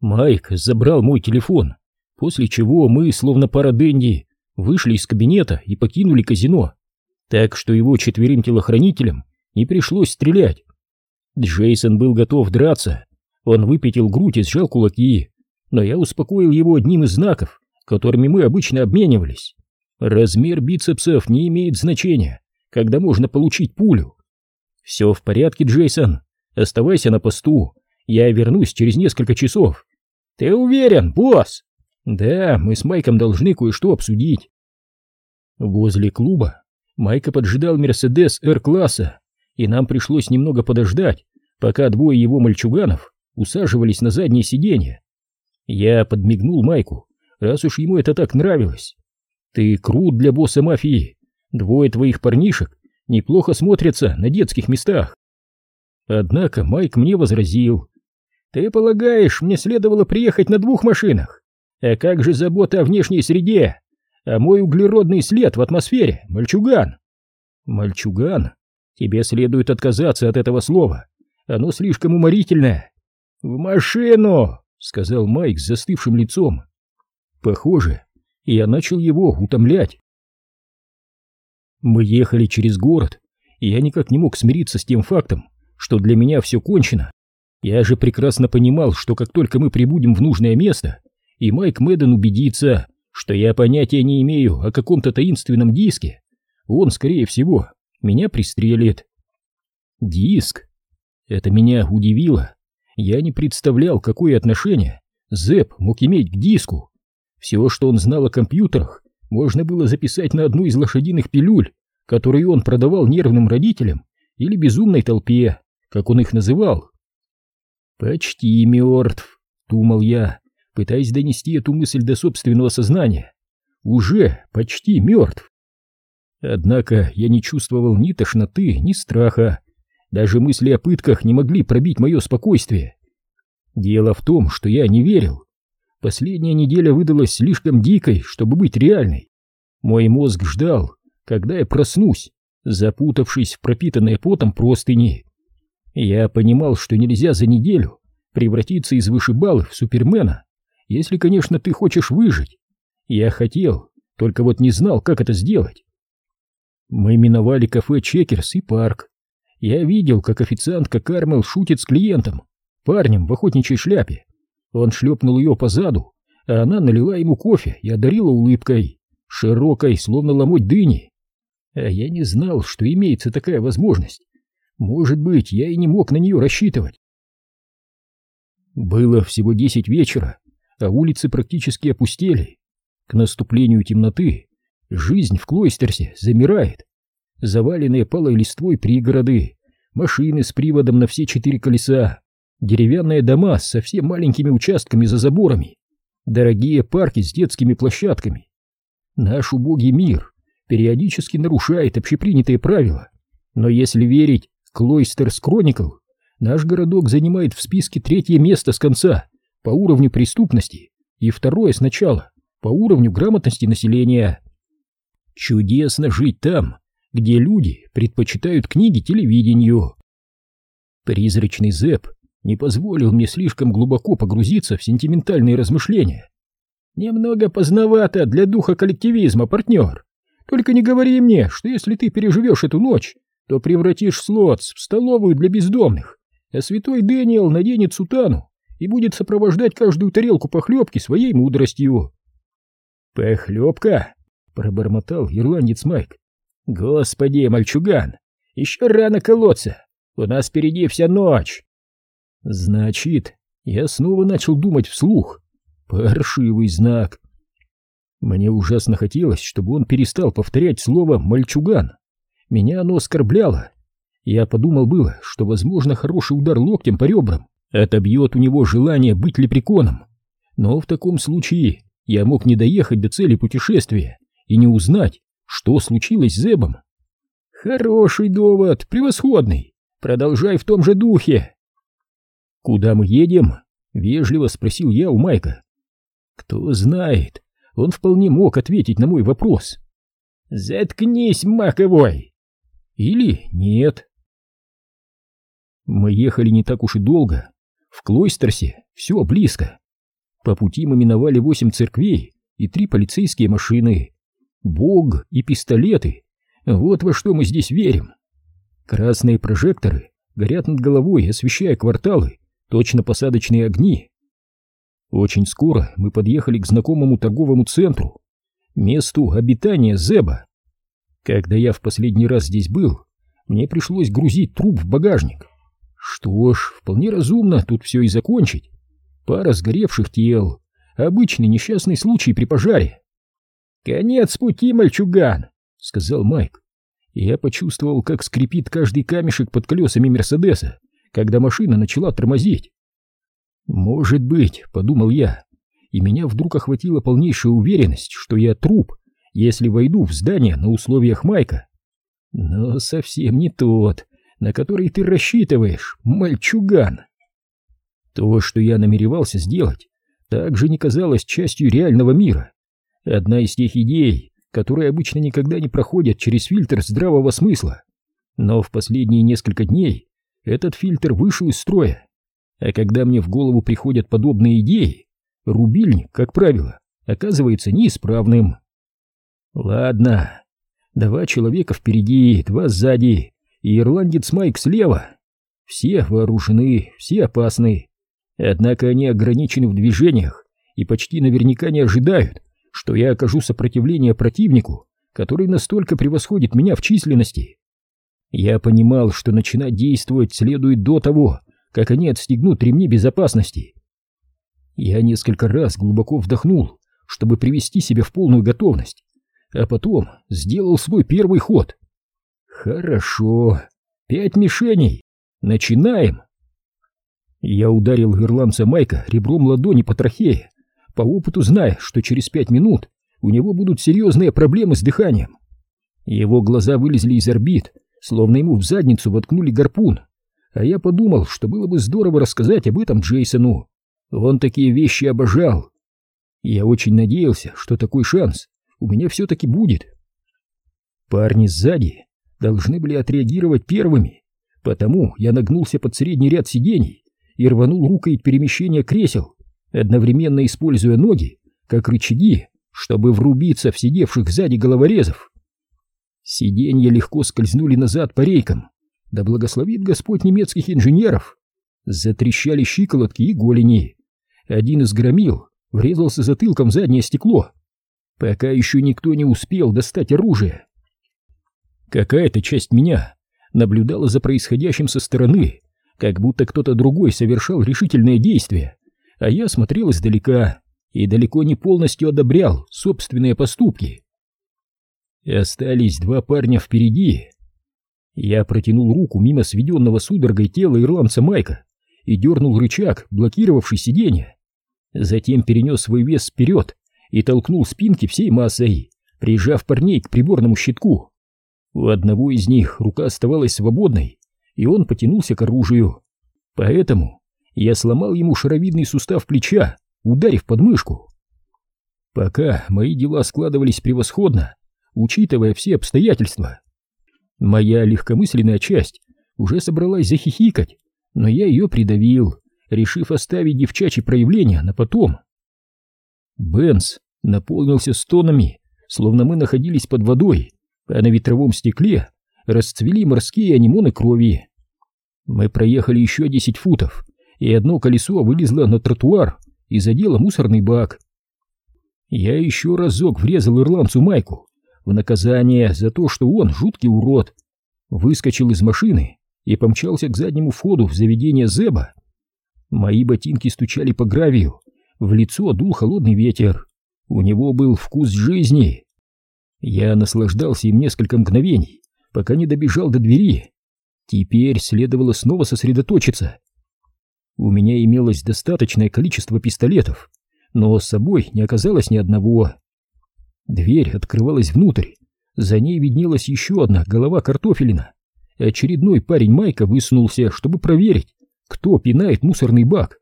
Майк забрал мой телефон, после чего мы, словно пара Дэнди, вышли из кабинета и покинули казино, так что его четверым телохранителям не пришлось стрелять. Джейсон был готов драться, он выпятил грудь и сжал кулаки, но я успокоил его одним из знаков, которыми мы обычно обменивались. Размер бицепсов не имеет значения, когда можно получить пулю. Все в порядке, Джейсон, оставайся на посту, я вернусь через несколько часов. Ты уверен, босс? Да, мы с Майком должны кое-что обсудить. Возле клуба Майка поджидал Мерседес Р-класса, и нам пришлось немного подождать, пока двое его мальчуганов усаживались на заднее сиденье. Я подмигнул Майку, раз уж ему это так нравилось. Ты крут для босса мафии. Двое твоих парнишек неплохо смотрятся на детских местах. Однако Майк мне возразил. Ты полагаешь, мне следовало приехать на двух машинах? А как же забота о внешней среде? А мой углеродный след в атмосфере, мальчуган? Мальчуган? Тебе следует отказаться от этого слова. Оно слишком уморительное. В машину, сказал Майк с застывшим лицом. Похоже, я начал его утомлять. Мы ехали через город, и я никак не мог смириться с тем фактом, что для меня все кончено. Я же прекрасно понимал, что как только мы прибудем в нужное место, и Майк Мэдден убедится, что я понятия не имею о каком-то таинственном диске, он, скорее всего, меня пристрелит. Диск? Это меня удивило. Я не представлял, какое отношение Зэп мог иметь к диску. Все, что он знал о компьютерах, можно было записать на одну из лошадиных пилюль, которые он продавал нервным родителям или безумной толпе, как он их называл. «Почти мертв», — думал я, пытаясь донести эту мысль до собственного сознания. «Уже почти мертв». Однако я не чувствовал ни тошноты, ни страха. Даже мысли о пытках не могли пробить мое спокойствие. Дело в том, что я не верил. Последняя неделя выдалась слишком дикой, чтобы быть реальной. Мой мозг ждал, когда я проснусь, запутавшись в пропитанной потом простыни. Я понимал, что нельзя за неделю превратиться из вышибалы в супермена, если, конечно, ты хочешь выжить. Я хотел, только вот не знал, как это сделать. Мы миновали кафе «Чекерс» и парк. Я видел, как официантка Кармел шутит с клиентом, парнем в охотничьей шляпе. Он шлепнул ее по заду, а она налила ему кофе и одарила улыбкой, широкой, словно ломоть дыни. А я не знал, что имеется такая возможность. Может быть, я и не мог на нее рассчитывать. Было всего десять вечера, а улицы практически опустели. К наступлению темноты жизнь в Клойстерсе замирает. Заваленные палой листвой пригороды, машины с приводом на все четыре колеса, деревянные дома с совсем маленькими участками за заборами, дорогие парки с детскими площадками. Наш убогий мир периодически нарушает общепринятые правила, но если верить Клойстерс Кроникл, наш городок занимает в списке третье место с конца по уровню преступности и второе сначала по уровню грамотности населения. Чудесно жить там, где люди предпочитают книги телевидению. Призрачный Зэп не позволил мне слишком глубоко погрузиться в сентиментальные размышления. Немного поздновато для духа коллективизма, партнер. Только не говори мне, что если ты переживешь эту ночь, то превратишь Слотс в столовую для бездомных, а святой Дэниел наденет сутану и будет сопровождать каждую тарелку похлебки своей мудростью. «Похлебка?» — пробормотал ирландец Майк. «Господи, мальчуган, еще рано колоться, у нас впереди вся ночь!» Значит, я снова начал думать вслух. Паршивый знак. Мне ужасно хотелось, чтобы он перестал повторять слово «мальчуган». Меня оно оскорбляло. Я подумал было, что, возможно, хороший удар локтем по ребрам отобьет у него желание быть лепреконом. Но в таком случае я мог не доехать до цели путешествия и не узнать, что случилось с Зебом. Хороший довод, превосходный. Продолжай в том же духе. «Куда мы едем?» — вежливо спросил я у Майка. «Кто знает, он вполне мог ответить на мой вопрос». «Заткнись, маковой!» «Или нет?» Мы ехали не так уж и долго. В Клойстерсе все близко. По пути мы миновали восемь церквей и три полицейские машины. Бог и пистолеты. Вот во что мы здесь верим. Красные прожекторы горят над головой, освещая кварталы, точно посадочные огни. Очень скоро мы подъехали к знакомому торговому центру, месту обитания Зеба. Когда я в последний раз здесь был, мне пришлось грузить труп в багажник. Что ж, вполне разумно тут все и закончить. Пара сгоревших тел, обычный несчастный случай при пожаре. «Конец пути, мальчуган!» — сказал Майк. Я почувствовал, как скрипит каждый камешек под колесами Мерседеса, когда машина начала тормозить. «Может быть», — подумал я, и меня вдруг охватила полнейшая уверенность, что я труп, если войду в здание на условиях Майка. Но совсем не тот, на который ты рассчитываешь, мальчуган. То, что я намеревался сделать, также не казалось частью реального мира. Одна из тех идей, которые обычно никогда не проходят через фильтр здравого смысла. Но в последние несколько дней этот фильтр вышел из строя. А когда мне в голову приходят подобные идеи, рубильник, как правило, оказывается неисправным. Ладно, два человека впереди, два сзади, и ирландец Майк слева. Все вооружены, все опасны. Однако они ограничены в движениях и почти наверняка не ожидают, что я окажу сопротивление противнику, который настолько превосходит меня в численности. Я понимал, что начинать действовать следует до того, как они отстегнут ремни безопасности. Я несколько раз глубоко вдохнул, чтобы привести себя в полную готовность, а потом сделал свой первый ход. Хорошо, пять мишеней. Начинаем. Я ударил ирландца Майка ребром ладони по трахее, по опыту зная, что через пять минут у него будут серьезные проблемы с дыханием. Его глаза вылезли из орбит, словно ему в задницу воткнули гарпун, а я подумал, что было бы здорово рассказать об этом Джейсону. Он такие вещи обожал. Я очень надеялся, что такой шанс у меня все-таки будет. Парни сзади должны были отреагировать первыми, потому я нагнулся под средний ряд сидений и рванул рукой перемещения кресел, одновременно используя ноги как рычаги, чтобы врубиться в сидевших сзади головорезов. Сиденья легко скользнули назад по рейкам, да благословит Господь немецких инженеров. Затрещали щиколотки и голени. Один из громил врезался затылком в заднее стекло. Пока еще никто не успел достать оружие. Какая-то часть меня наблюдала за происходящим со стороны, как будто кто-то другой совершал решительное действие, а я смотрел издалека и далеко не полностью одобрял собственные поступки. И остались два парня впереди. Я протянул руку мимо сведенного судорогой тела ирландца Майка и дернул рычаг, блокировавший сиденье. Затем перенес свой вес вперед и толкнул спинки всей массой, прижав парней к приборному щитку. У одного из них рука оставалась свободной, и он потянулся к оружию. Поэтому я сломал ему шаровидный сустав плеча, ударив подмышку. Пока мои дела складывались превосходно, учитывая все обстоятельства. Моя легкомысленная часть уже собралась захихикать, но я ее придавил, решив оставить девчачьи проявления на потом. Бенс наполнился стонами, словно мы находились под водой, а на ветровом стекле расцвели морские анимоны крови. Мы проехали еще десять футов, и одно колесо вылезло на тротуар и задело мусорный бак. Я еще разок врезал ирландцу Майку в наказание за то, что он жуткий урод. Выскочил из машины и помчался к заднему входу в заведение Зеба. Мои ботинки стучали по гравию, в лицо дул холодный ветер. У него был вкус жизни. Я наслаждался им несколько мгновений, пока не добежал до двери. Теперь следовало снова сосредоточиться. У меня имелось достаточное количество пистолетов, но с собой не оказалось ни одного. Дверь открывалась внутрь, за ней виднелась еще одна голова картофелина. Очередной парень Майка высунулся, чтобы проверить, кто пинает мусорный бак.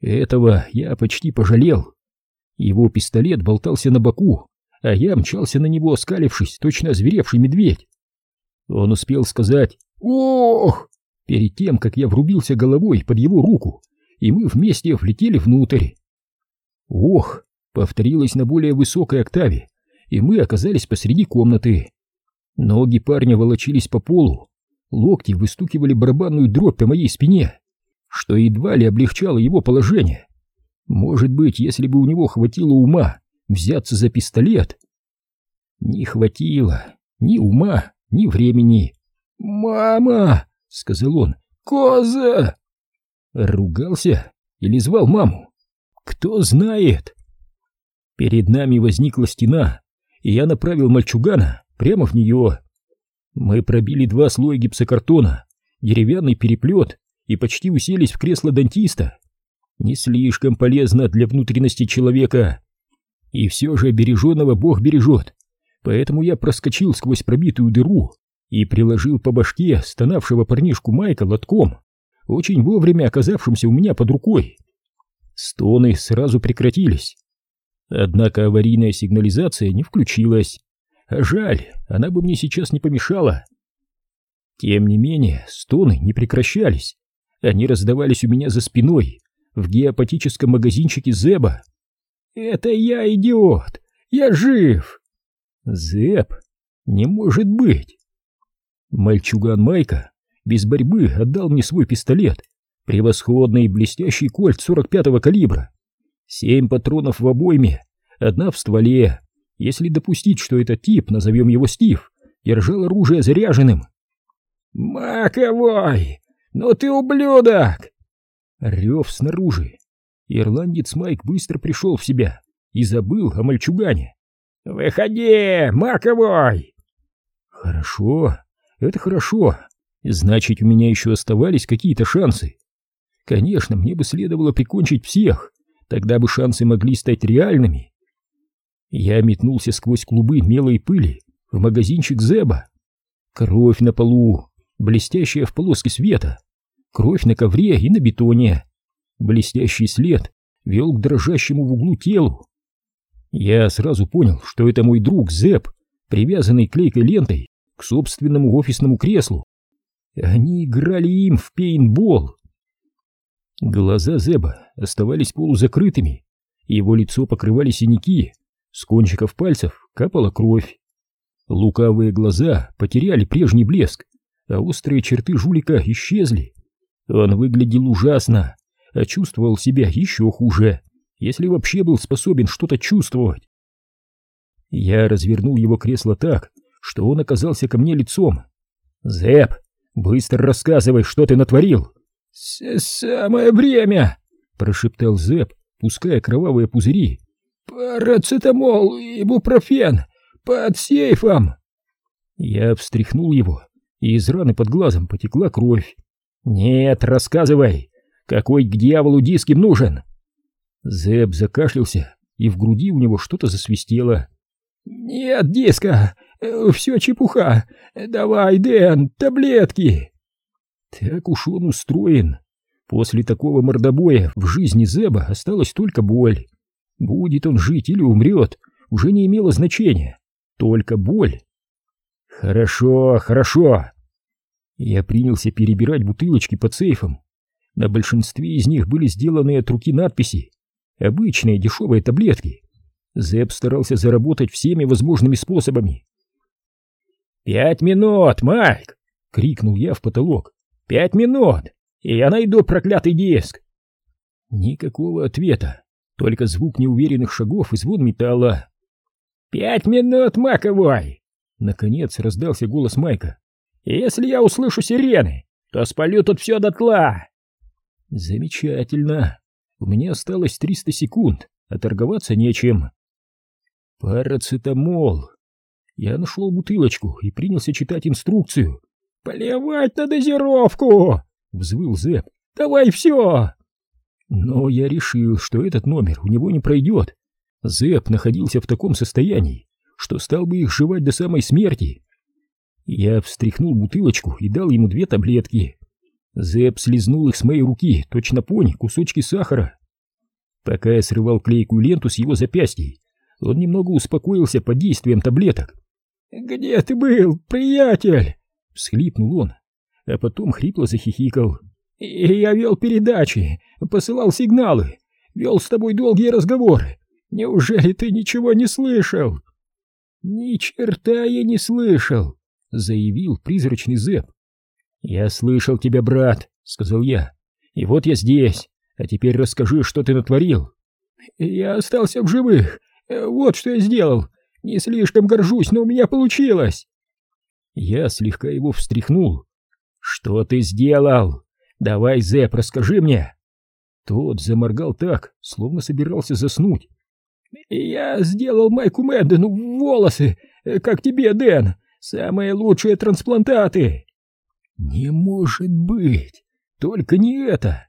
Этого я почти пожалел. Его пистолет болтался на боку, а я мчался на него, оскалившись, точно озверевший медведь. Он успел сказать «Ох!» перед тем, как я врубился головой под его руку, и мы вместе влетели внутрь. Ох, повторилось на более высокой октаве, и мы оказались посреди комнаты. Ноги парня волочились по полу, локти выстукивали барабанную дробь по моей спине, что едва ли облегчало его положение. Может быть, если бы у него хватило ума взяться за пистолет. Не хватило ни ума, ни времени. «Мама!» — сказал он. «Коза!» Ругался или звал маму? Кто знает? Перед нами возникла стена, и я направил мальчугана прямо в нее. Мы пробили два слоя гипсокартона, деревянный переплет и почти уселись в кресло дантиста. Не слишком полезно для внутренности человека. И все же береженного Бог бережет. Поэтому я проскочил сквозь пробитую дыру и приложил по башке стонавшего парнишку Майка лотком, очень вовремя оказавшимся у меня под рукой. Стоны сразу прекратились. Однако аварийная сигнализация не включилась. А жаль, она бы мне сейчас не помешала. Тем не менее, стоны не прекращались. Они раздавались у меня за спиной, в геопатическом магазинчике Зеба. «Это я, идиот! Я жив!» «Зеб? Не может быть!» Мальчуган Майка без борьбы отдал мне свой пистолет, превосходный блестящий кольт 45-го калибра. Семь патронов в обойме, одна в стволе. Если допустить, что этот тип, назовем его Стив, держал оружие заряженным. «Маковой! Ну ты ублюдок!» Рев снаружи. Ирландец Майк быстро пришел в себя и забыл о мальчугане. «Выходи, Маковой!» «Хорошо, это хорошо. Значит, у меня еще оставались какие-то шансы. Конечно, мне бы следовало прикончить всех, тогда бы шансы могли стать реальными. Я метнулся сквозь клубы мелой пыли в магазинчик Зеба. Кровь на полу, блестящая в полоске света. Кровь на ковре и на бетоне. Блестящий след вел к дрожащему в углу телу. Я сразу понял, что это мой друг Зеб, привязанный клейкой лентой к собственному офисному креслу. Они играли им в пейнтбол. Глаза Зеба оставались полузакрытыми, его лицо покрывали синяки, с кончиков пальцев капала кровь. Лукавые глаза потеряли прежний блеск, а острые черты жулика исчезли. Он выглядел ужасно, а чувствовал себя еще хуже, если вообще был способен что-то чувствовать. Я развернул его кресло так, что он оказался ко мне лицом. «Зэп, быстро рассказывай, что ты натворил!» «Самое время!» — прошептал Зэп, пуская кровавые пузыри. «Парацетамол и бупрофен под сейфом!» Я встряхнул его, и из раны под глазом потекла кровь. «Нет, рассказывай, какой к дьяволу диск им нужен?» Зэп закашлялся, и в груди у него что-то засвистело. «Нет диска, все чепуха. Давай, Дэн, таблетки!» Так уж он устроен. После такого мордобоя в жизни Зеба осталась только боль. Будет он жить или умрет, уже не имело значения. Только боль. Хорошо, хорошо. Я принялся перебирать бутылочки под сейфом. На большинстве из них были сделаны от руки надписи. Обычные дешевые таблетки. Зеб старался заработать всеми возможными способами. «Пять минут, Майк!» — крикнул я в потолок. Пять минут, и я найду проклятый диск. Никакого ответа, только звук неуверенных шагов и звон металла. «Пять минут, Маковой!» Наконец раздался голос Майка. «Если я услышу сирены, то спалю тут все дотла!» «Замечательно! У меня осталось триста секунд, а торговаться нечем!» «Парацетамол!» Я нашел бутылочку и принялся читать инструкцию. «Плевать на дозировку!» — взвыл Зэп. «Давай все!» Но я решил, что этот номер у него не пройдет. Зэп находился в таком состоянии, что стал бы их жевать до самой смерти. Я встряхнул бутылочку и дал ему две таблетки. Зэп слезнул их с моей руки, точно пони, кусочки сахара. Пока я срывал клейкую ленту с его запястьей, он немного успокоился под действием таблеток. «Где ты был, приятель?» всхлипнул он, а потом хрипло захихикал. «Я вел передачи, посылал сигналы, вел с тобой долгие разговоры. Неужели ты ничего не слышал? Ни черта я не слышал, заявил призрачный Зэп. Я слышал тебя, брат, сказал я. И вот я здесь. А теперь расскажи, что ты натворил. Я остался в живых. Вот что я сделал. Не слишком горжусь, но у меня получилось. Я слегка его встряхнул. Что ты сделал? Давай, Зэп, расскажи мне. Тот заморгал так, словно собирался заснуть. «Я сделал Майку Мэддену волосы, как тебе, Дэн, самые лучшие трансплантаты!» «Не может быть! Только не это!»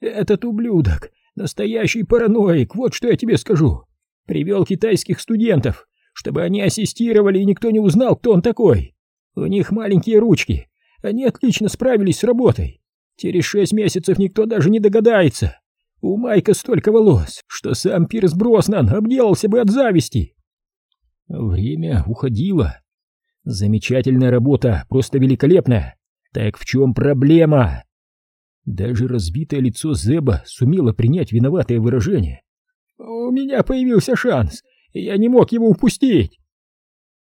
«Этот ублюдок, настоящий параноик, вот что я тебе скажу! Привел китайских студентов, чтобы они ассистировали, и никто не узнал, кто он такой! У них маленькие ручки, они отлично справились с работой. Через шесть месяцев никто даже не догадается. У Майка столько волос, что сам Пирс Броснан обделался бы от зависти. Время уходило. Замечательная работа, просто великолепная. Так в чем проблема? Даже разбитое лицо Зеба сумело принять виноватое выражение. «У меня появился шанс, и я не мог его упустить!»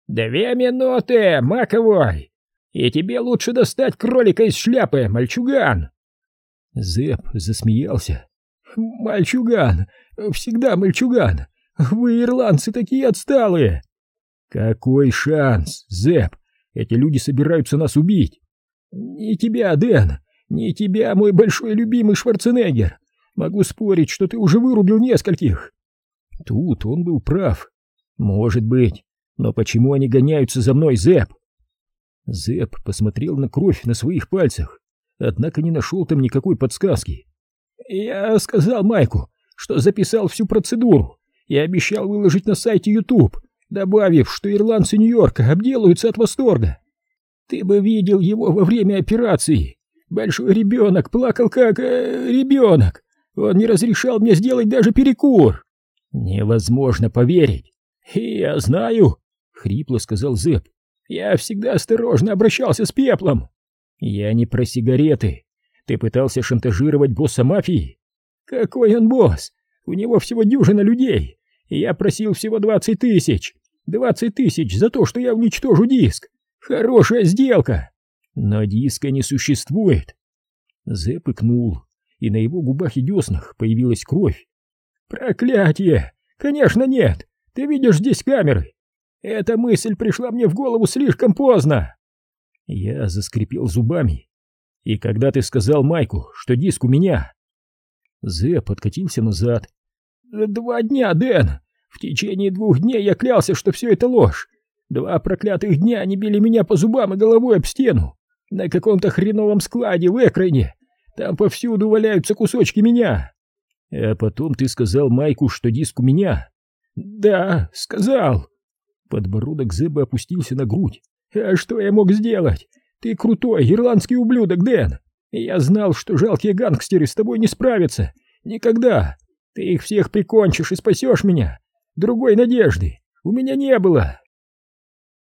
«Две минуты, Маковой! И тебе лучше достать кролика из шляпы, мальчуган!» Зеб засмеялся. «Мальчуган! Всегда мальчуган! Вы, ирландцы, такие отсталые!» «Какой шанс, Зеб? Эти люди собираются нас убить!» «Не тебя, Дэн! Не тебя, мой большой любимый Шварценеггер! Могу спорить, что ты уже вырубил нескольких!» Тут он был прав. «Может быть. Но почему они гоняются за мной, Зэп?» Зэп посмотрел на кровь на своих пальцах, однако не нашел там никакой подсказки. «Я сказал Майку, что записал всю процедуру и обещал выложить на сайте YouTube, добавив, что ирландцы Нью-Йорка обделаются от восторга. Ты бы видел его во время операции. Большой ребенок плакал как э, ребенок. Он не разрешал мне сделать даже перекур. Невозможно поверить. Я знаю, хрипло сказал Зэп. Я всегда осторожно обращался с пеплом. Я не про сигареты. Ты пытался шантажировать босса мафии? Какой он босс? У него всего дюжина людей, я просил всего двадцать тысяч. Двадцать тысяч за то, что я уничтожу диск. Хорошая сделка. Но диска не существует. Зэп икнул, и на его губах и деснах появилась кровь. Проклятие! Конечно нет! Ты видишь здесь камеры. Эта мысль пришла мне в голову слишком поздно. Я заскрипел зубами. И когда ты сказал Майку, что диск у меня... Зе подкатился назад. Два дня, Дэн. В течение двух дней я клялся, что все это ложь. Два проклятых дня они били меня по зубам и головой об стену. На каком-то хреновом складе в Экране. Там повсюду валяются кусочки меня. А потом ты сказал Майку, что диск у меня. Да, сказал. Подбородок Зеба опустился на грудь. А что я мог сделать? Ты крутой ирландский ублюдок, Дэн. Я знал, что жалкие гангстеры с тобой не справятся. Никогда. Ты их всех прикончишь и спасешь меня. Другой надежды у меня не было.